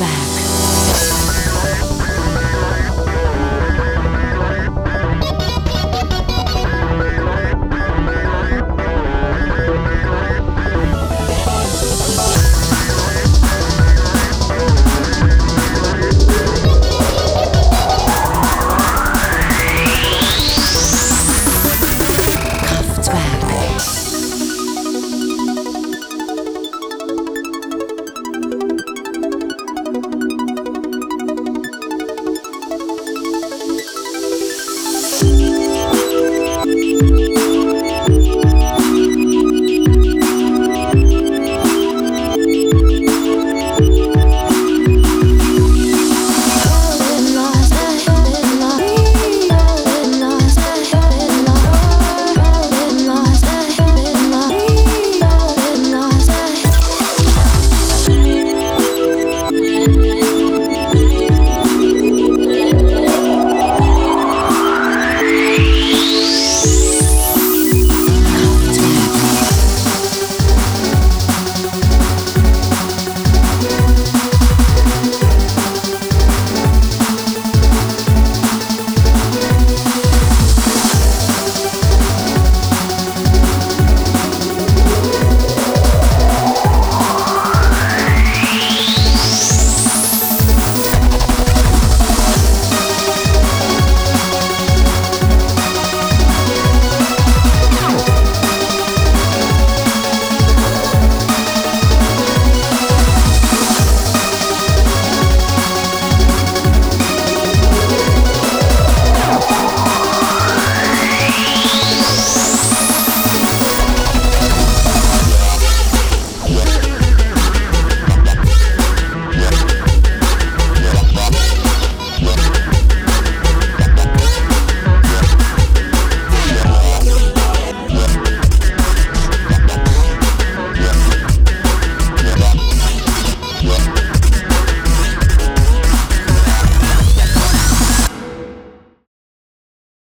back.